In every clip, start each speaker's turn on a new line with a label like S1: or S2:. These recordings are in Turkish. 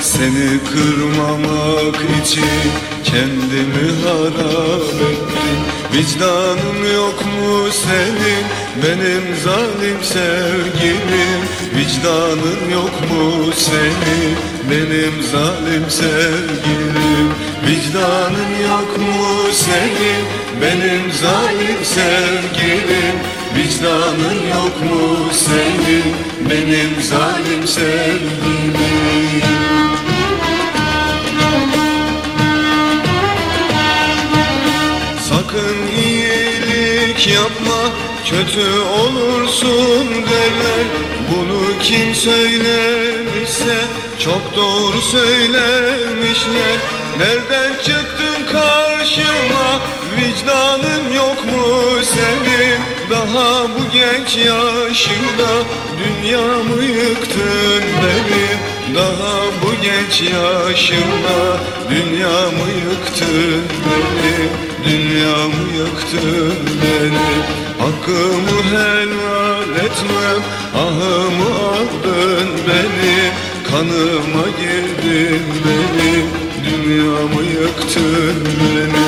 S1: Seni kırmamak için kendimi harap ettim. Vicdanın yok mu senin? Benim zalim sevgilim. Vicdanın yok mu senin? Benim zalim sevgilim. Vicdanın yok mu senin? Benim zalim sevgilim. Vicdanın yok mu senin benim zalim sevgilim. Sakın iyilik yapma kötü olursun derler Bunu kim söylemişse çok doğru söylemişler. Nereden çıktın karşıma? Vicdanın yok mu senin Daha bu genç yaşında dünyamı yıktın benim Daha bu genç yaşımda dünyamı yıktın benim Dünyamı yıktın benim Hakkımı helal etmem Ahımı aldın benim Kanıma girdin benim Dünyamı yıktın benim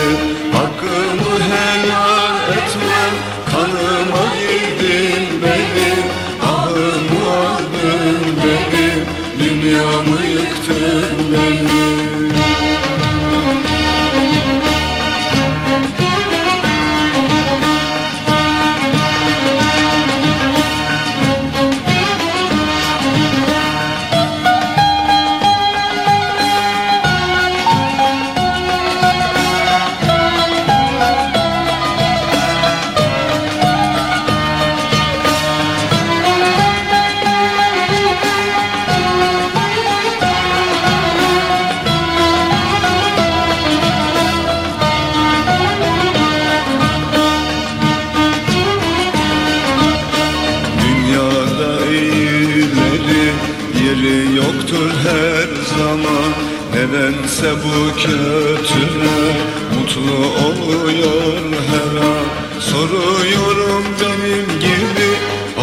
S1: yoktur her zaman. Nedense bu kötüler mutlu oluyor her an. Soruyorum benim gibi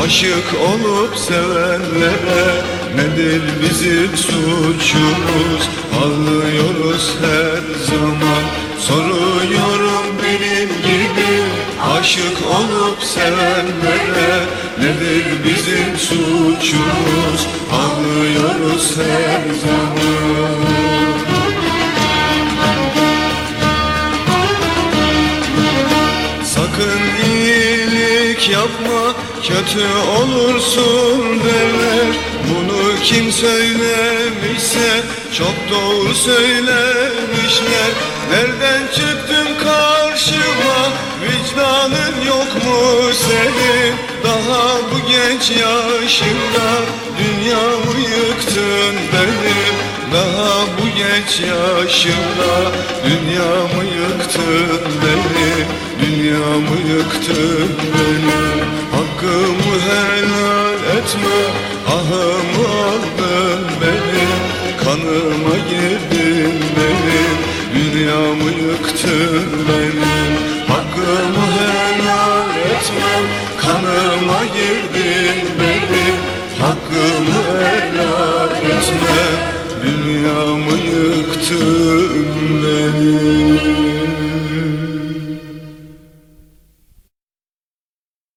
S1: aşık olup sevenlere Nedir bizim suçumuz? Ağlıyoruz her zaman. Soruyorum benim gibi aşık olup sevenlere Nedir bizim suçumuz? Ağlıyoruz her zaman. Sakın iyilik yapma kötü olursun derler. Bunu kim söylemişse çok doğru söylemişler. Nereden çıktın mu senin Daha bu genç yaşında dünyamı yıktın benim Daha bu genç yaşımda dünyamı yıktın benim Dünyamı yıktın benim Hakkımı helal etme Ahımı aldın benim Kanıma girdin benim Dünyamı yıktın benim Paramı yıktın beni.